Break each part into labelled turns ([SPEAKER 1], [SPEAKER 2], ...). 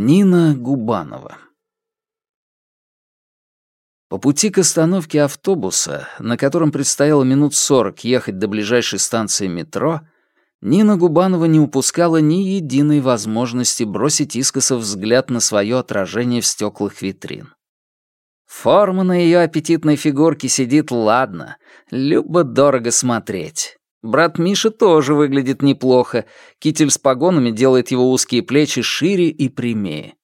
[SPEAKER 1] Нина Губанова По пути к остановке автобуса, на котором предстояло минут сорок ехать до ближайшей станции метро, Нина Губанова не упускала ни единой возможности бросить искоса взгляд на свое отражение в стеклах витрин. Форма на ее аппетитной фигурке сидит ладно, любо-дорого смотреть. Брат Миша тоже выглядит неплохо. Китель с погонами делает его узкие плечи шире и прямее.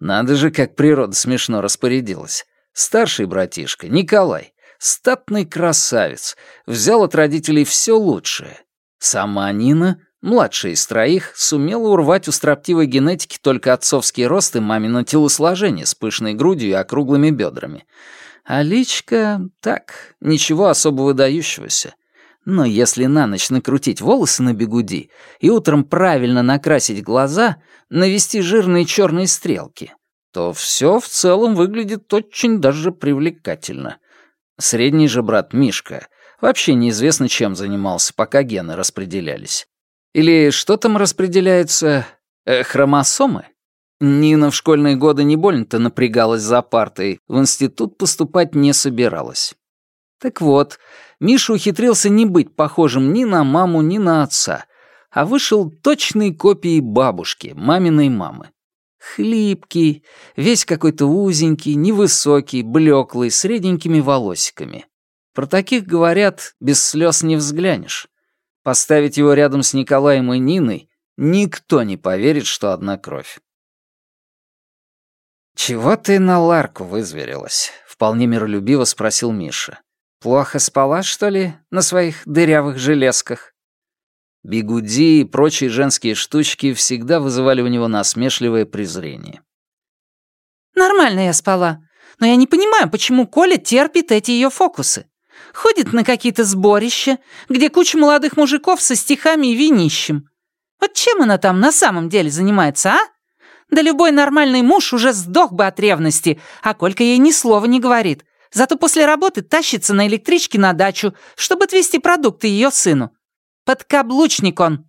[SPEAKER 1] Надо же, как природа смешно распорядилась. Старший братишка, Николай, статный красавец, взял от родителей все лучшее. Сама Нина, младшая из троих, сумела урвать у строптивой генетики только отцовский рост и мамино телосложение с пышной грудью и округлыми бедрами. А личка, так, ничего особо выдающегося. Но если на ночь накрутить волосы на бегуди и утром правильно накрасить глаза, навести жирные черные стрелки, то все в целом выглядит очень даже привлекательно. Средний же брат Мишка вообще неизвестно, чем занимался, пока гены распределялись. Или что там распределяется? Э, хромосомы? Нина в школьные годы не больно-то напрягалась за партой, в институт поступать не собиралась. Так вот, Миша ухитрился не быть похожим ни на маму, ни на отца, а вышел точной копией бабушки, маминой мамы. Хлипкий, весь какой-то узенький, невысокий, блеклый, с реденькими волосиками. Про таких говорят, без слез не взглянешь. Поставить его рядом с Николаем и Ниной никто не поверит, что одна кровь. «Чего ты на Ларку вызверилась?» — вполне миролюбиво спросил Миша. Плохо спала, что ли, на своих дырявых железках? Бигуди и прочие женские штучки всегда вызывали у него насмешливое презрение.
[SPEAKER 2] «Нормально я спала, но я не понимаю, почему Коля терпит эти ее фокусы. Ходит на какие-то сборища, где куча молодых мужиков со стихами и винищем. Вот чем она там на самом деле занимается, а? Да любой нормальный муж уже сдох бы от ревности, а Колька ей ни слова не говорит. Зато после работы тащится на электричке на дачу, чтобы отвезти продукты ее сыну. Подкаблучник он!»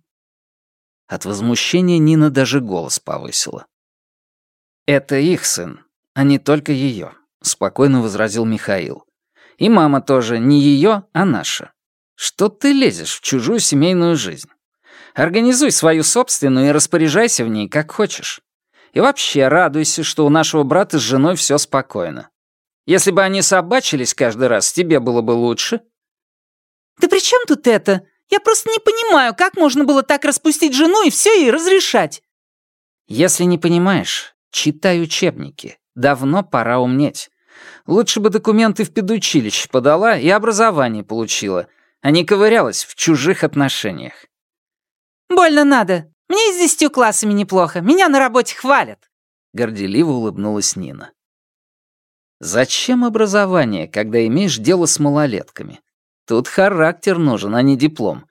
[SPEAKER 1] От возмущения Нина даже голос повысила. «Это их сын, а не только ее», — спокойно возразил Михаил. «И мама тоже не ее, а наша. Что ты лезешь в чужую семейную жизнь? Организуй свою собственную и распоряжайся в ней как хочешь. И вообще радуйся, что у нашего брата с женой все спокойно. Если бы они собачились каждый раз, тебе было бы лучше».
[SPEAKER 2] «Да при чем тут это? Я просто не понимаю, как можно было так распустить жену и все ей разрешать».
[SPEAKER 1] «Если не понимаешь, читай учебники. Давно пора умнеть. Лучше бы документы в педучилище подала и образование получила, а не ковырялась в чужих отношениях».
[SPEAKER 2] «Больно надо. Мне и с десятью классами неплохо. Меня на работе хвалят».
[SPEAKER 1] Горделиво улыбнулась Нина. Зачем образование, когда имеешь дело с малолетками? Тут характер нужен, а не диплом.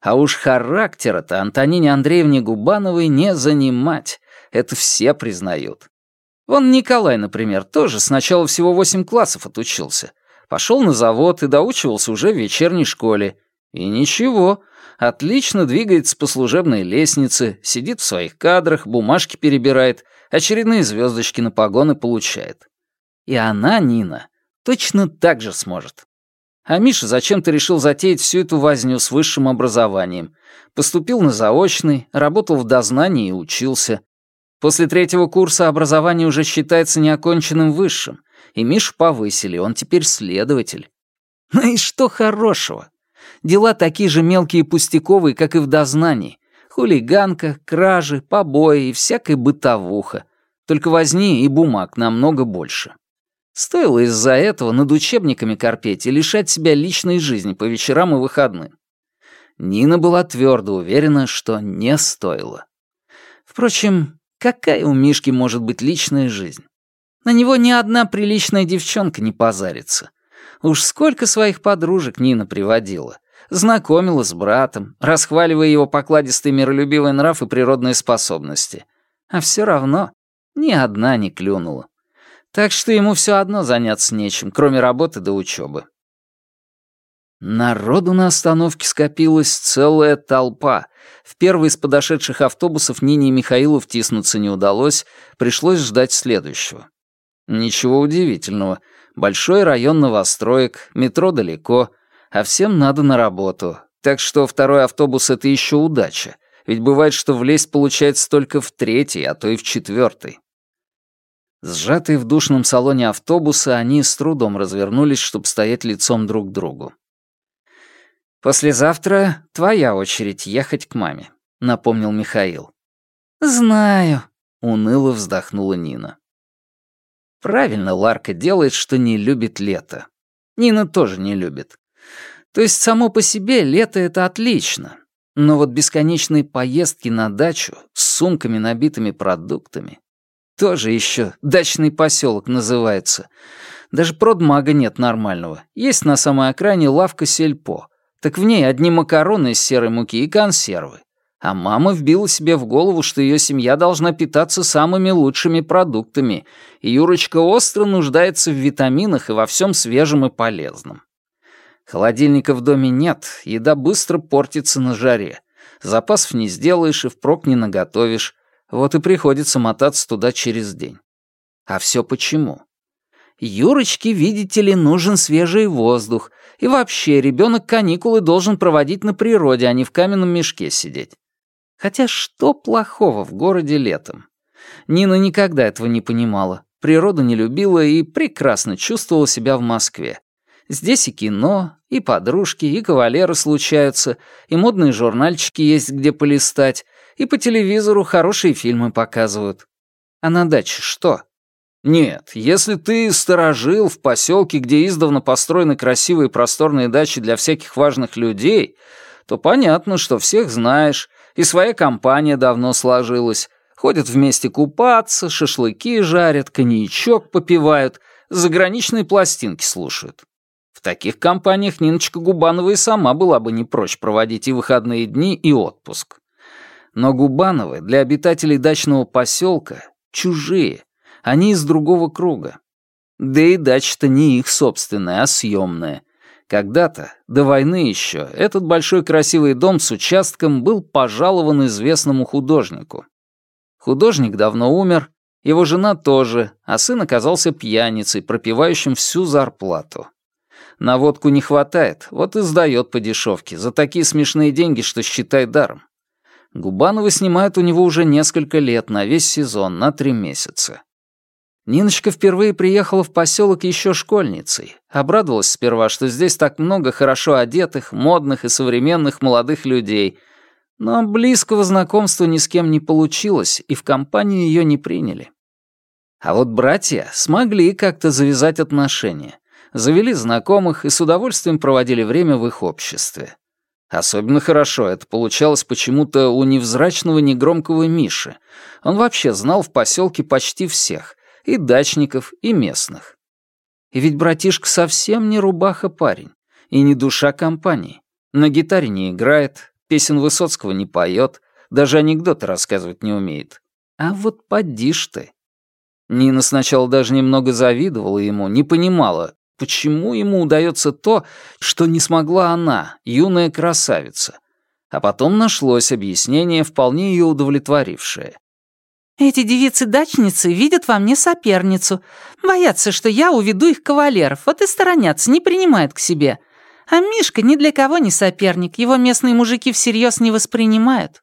[SPEAKER 1] А уж характера-то Антонине Андреевне Губановой не занимать. Это все признают. Вон Николай, например, тоже сначала всего восемь классов отучился. Пошел на завод и доучивался уже в вечерней школе. И ничего, отлично двигается по служебной лестнице, сидит в своих кадрах, бумажки перебирает, очередные звездочки на погоны получает. И она, Нина, точно так же сможет. А Миша зачем-то решил затеять всю эту возню с высшим образованием. Поступил на заочный, работал в дознании и учился. После третьего курса образование уже считается неоконченным высшим, и Мишу повысили, он теперь следователь. Ну и что хорошего? Дела такие же мелкие и пустяковые, как и в дознании. Хулиганка, кражи, побои и всякая бытовуха. Только возни и бумаг намного больше. Стоило из-за этого над учебниками корпеть и лишать себя личной жизни по вечерам и выходным. Нина была твердо уверена, что не стоило. Впрочем, какая у Мишки может быть личная жизнь? На него ни одна приличная девчонка не позарится. Уж сколько своих подружек Нина приводила. Знакомила с братом, расхваливая его покладистый миролюбивый нрав и природные способности. А все равно ни одна не клюнула так что ему все одно заняться нечем, кроме работы до учебы. Народу на остановке скопилась целая толпа. В первый из подошедших автобусов Нине и Михаилу втиснуться не удалось, пришлось ждать следующего. Ничего удивительного. Большой район новостроек, метро далеко, а всем надо на работу. Так что второй автобус — это еще удача. Ведь бывает, что влезть получается только в третий, а то и в четвертый. Сжатые в душном салоне автобуса, они с трудом развернулись, чтобы стоять лицом друг к другу. «Послезавтра твоя очередь ехать к маме», — напомнил Михаил.
[SPEAKER 2] «Знаю», —
[SPEAKER 1] уныло вздохнула Нина. Правильно Ларка делает, что не любит лето. Нина тоже не любит. То есть само по себе лето — это отлично. Но вот бесконечные поездки на дачу с сумками, набитыми продуктами, тоже еще дачный поселок называется. Даже продмага нет нормального. Есть на самой окраине лавка сельпо. Так в ней одни макароны из серой муки и консервы. А мама вбила себе в голову, что ее семья должна питаться самыми лучшими продуктами, и Юрочка остро нуждается в витаминах и во всем свежем и полезном. Холодильника в доме нет, еда быстро портится на жаре. Запасов не сделаешь и впрок не наготовишь. Вот и приходится мотаться туда через день. А все почему? Юрочке, видите ли, нужен свежий воздух, и вообще ребенок каникулы должен проводить на природе, а не в каменном мешке сидеть. Хотя что плохого в городе летом? Нина никогда этого не понимала, природу не любила и прекрасно чувствовала себя в Москве. Здесь и кино, и подружки, и кавалеры случаются, и модные журнальчики есть где полистать, и по телевизору хорошие фильмы показывают. А на даче что? Нет, если ты сторожил в поселке, где издавна построены красивые просторные дачи для всяких важных людей, то понятно, что всех знаешь, и своя компания давно сложилась. Ходят вместе купаться, шашлыки жарят, коньячок попивают, заграничные пластинки слушают. В таких компаниях Ниночка Губанова и сама была бы не прочь проводить и выходные дни, и отпуск. Но Губановы для обитателей дачного поселка чужие, они из другого круга. Да и дача-то не их собственная, а съемная. Когда-то, до войны еще, этот большой красивый дом с участком был пожалован известному художнику. Художник давно умер, его жена тоже, а сын оказался пьяницей, пропивающим всю зарплату. На водку не хватает, вот и сдает по дешевке, за такие смешные деньги, что считай даром. Губанова снимают у него уже несколько лет, на весь сезон, на три месяца. Ниночка впервые приехала в поселок еще школьницей. Обрадовалась сперва, что здесь так много хорошо одетых, модных и современных молодых людей. Но близкого знакомства ни с кем не получилось, и в компанию ее не приняли. А вот братья смогли как-то завязать отношения. Завели знакомых и с удовольствием проводили время в их обществе. Особенно хорошо это получалось почему-то у невзрачного негромкого Миши. Он вообще знал в поселке почти всех, и дачников, и местных. И ведь братишка совсем не рубаха парень, и не душа компании. На гитаре не играет, песен Высоцкого не поет, даже анекдоты рассказывать не умеет. А вот поди ж ты. Нина сначала даже немного завидовала ему, не понимала, почему ему удается то, что не смогла она, юная красавица. А потом нашлось объяснение, вполне ее удовлетворившее.
[SPEAKER 2] Эти девицы-дачницы видят во мне соперницу. Боятся, что я уведу их кавалеров, вот и сторонятся, не принимают к себе. А Мишка ни для кого не соперник, его местные мужики всерьез не воспринимают».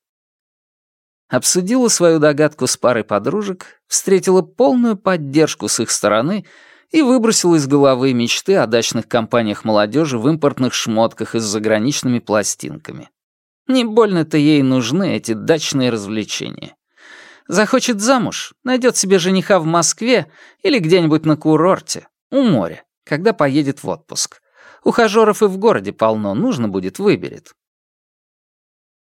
[SPEAKER 1] Обсудила свою догадку с парой подружек, встретила полную поддержку с их стороны и выбросила из головы мечты о дачных компаниях молодежи в импортных шмотках и с заграничными пластинками. Не больно-то ей нужны эти дачные развлечения. Захочет замуж, найдет себе жениха в Москве или где-нибудь на курорте, у моря, когда поедет в отпуск. Ухажеров и в городе полно, нужно будет, выберет.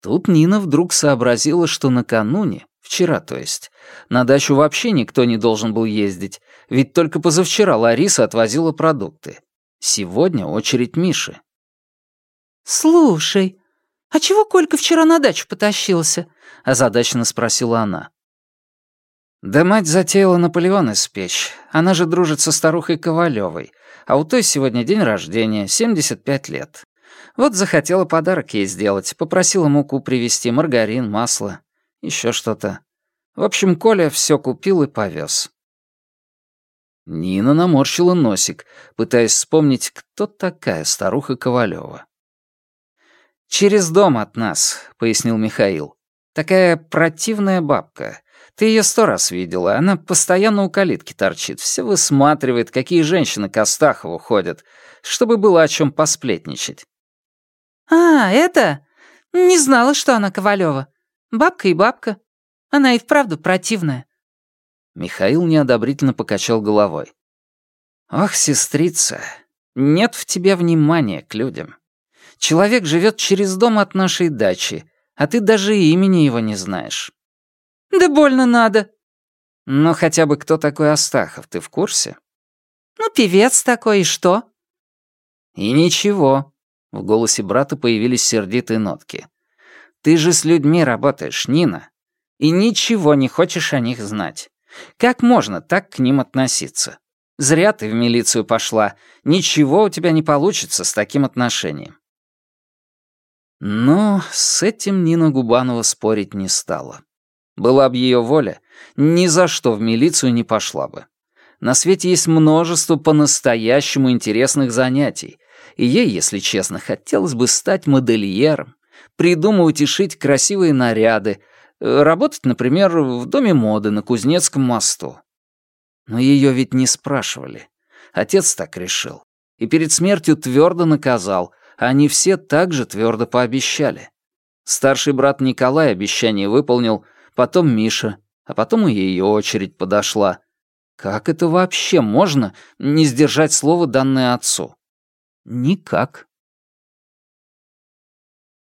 [SPEAKER 1] Тут Нина вдруг сообразила, что накануне, вчера то есть, на дачу вообще никто не должен был ездить, ведь только позавчера Лариса отвозила продукты. Сегодня очередь Миши.
[SPEAKER 2] «Слушай, а чего Колька вчера на дачу потащился?» — озадаченно спросила она.
[SPEAKER 1] Да мать затеяла Наполеон испечь. Она же дружит со старухой Ковалевой. А у той сегодня день рождения, 75 лет. Вот захотела подарок ей сделать. Попросила муку привезти, маргарин, масло, еще что-то. В общем, Коля все купил и повез. Нина наморщила носик, пытаясь вспомнить, кто такая старуха Ковалева. «Через дом от нас», — пояснил Михаил. «Такая противная бабка. Ты ее сто раз видела. Она постоянно у калитки торчит, все высматривает, какие женщины к Астахову ходят, чтобы было о чем посплетничать».
[SPEAKER 2] «А, это? Не знала, что она Ковалева. Бабка и бабка. Она и вправду противная».
[SPEAKER 1] Михаил неодобрительно покачал головой. «Ох, сестрица, нет в тебе внимания к людям. Человек живет через дом от нашей дачи, а ты даже имени его не знаешь».
[SPEAKER 2] «Да больно надо».
[SPEAKER 1] «Но хотя бы кто такой Астахов, ты в курсе?»
[SPEAKER 2] «Ну, певец такой, и что?»
[SPEAKER 1] «И ничего». В голосе брата появились сердитые нотки. «Ты же с людьми работаешь, Нина, и ничего не хочешь о них знать. Как можно так к ним относиться? Зря ты в милицию пошла. Ничего у тебя не получится с таким отношением. Но с этим Нина Губанова спорить не стала. Была бы ее воля, ни за что в милицию не пошла бы. На свете есть множество по-настоящему интересных занятий, и ей, если честно, хотелось бы стать модельером, придумывать и красивые наряды, э, работать, например, в доме моды на Кузнецком мосту. Но ее ведь не спрашивали. Отец так решил. И перед смертью твердо наказал, а они все также твердо пообещали. Старший брат Николай обещание выполнил, потом Миша, а потом и ее очередь подошла. Как это вообще можно не сдержать слово, данное отцу? Никак.